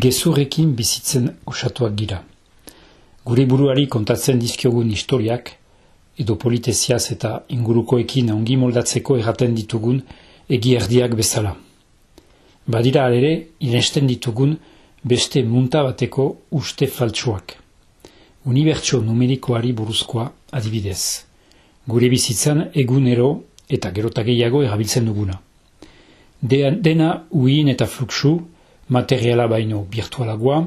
gezurrekin bizitzen osatuak gira. Gure buruari kontatzen dizkiogun historiak, edo politeziaz eta ingurukoekin ongi moldatzeko erraten ditugun egi erdiak bezala. Badira alere, inesten ditugun beste munta bateko uste faltsuak. Unibertsio numerikoari buruzkoa adibidez. Gure bizitzan egunero eta gerota gehiago erabiltzen duguna. Dena uin eta fluxu, materiala baino virtualagoa,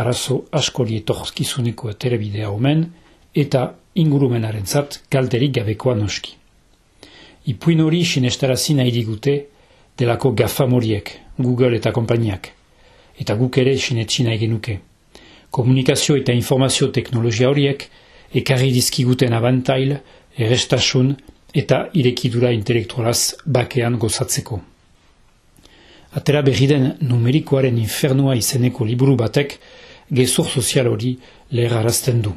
arazo askori etorkizuneko terebidea omen, eta ingurumenaren zat kalterik gabekoa noski. Ipuin hori sinestarazi nahi digute delako gafamoriek, Google eta konpainiak, eta guk ere sinetsi nahi genuke. Komunikazio eta informazio teknologia horiek ekarri dizkiguten abantail, errestasun eta irekidura intelektualaz bakean gozatzeko. Atera berri den numerikoaren infernua izeneko liburu batek gezur sozial hori leherarazten du.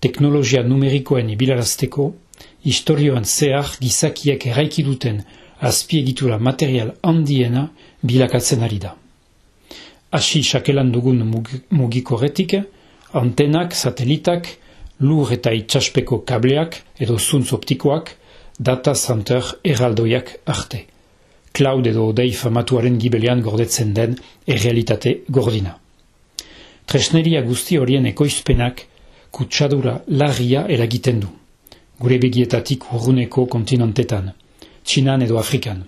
Teknologia numerikoen ibilarazteko, historioan zehar gizakiek eraiki duten azpiegitura material handiena bilakatzen ari da. Asi sakelan dugun mugiko retik, antenak, satelitak, lur eta itxaspeko kableak edo zuntz optikoak, data center erraldoiak arte cloud edo odei famatuaren gibelean gordetzen den errealitate gordina. Tresneria guzti horien ekoizpenak kutsadura larria eragiten du, gure begietatik urruneko kontinentetan, Txinan edo Afrikan.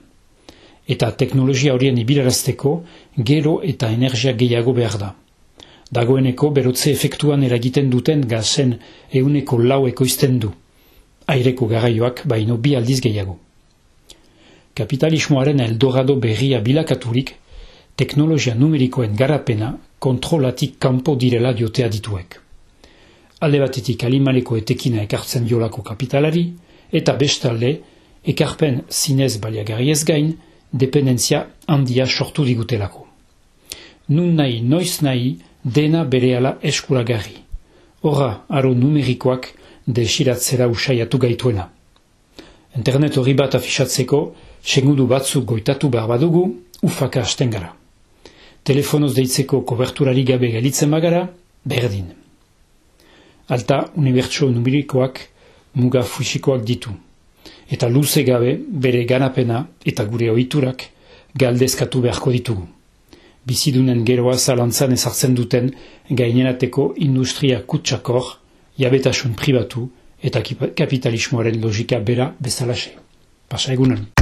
Eta teknologia horien ibilarazteko gero eta energia gehiago behar da. Dagoeneko berotze efektuan eragiten duten gazen euneko lau ekoizten du, aireko garaioak baino bi aldiz gehiago kapitalismoaren eldorado berria bilakaturik, teknologia numerikoen garapena kontrolatik kanpo direla diotea dituek. Alde batetik alimaleko etekina ekartzen diolako kapitalari, eta bestalde, ekarpen zinez baliagarri ez gain, dependentzia handia sortu digutelako. Nun nahi, noiz nahi, dena bereala eskuragarri. Horra, aro numerikoak desiratzera usaiatu gaituena. Internet hori bat afisatzeko, Sengudu batzuk goitatu behar badugu, ufaka hasten gara. Telefonoz deitzeko koberturari gabe galitzen bagara, berdin. Alta, unibertsio numerikoak muga fusikoak ditu. Eta luze gabe bere ganapena eta gure ohiturak galdezkatu beharko ditugu. Bizidunen geroa zalantzan ezartzen duten gainenateko industria kutsakor, jabetasun pribatu eta kapitalismoaren logika bera bezalaxe. Pasa egunen.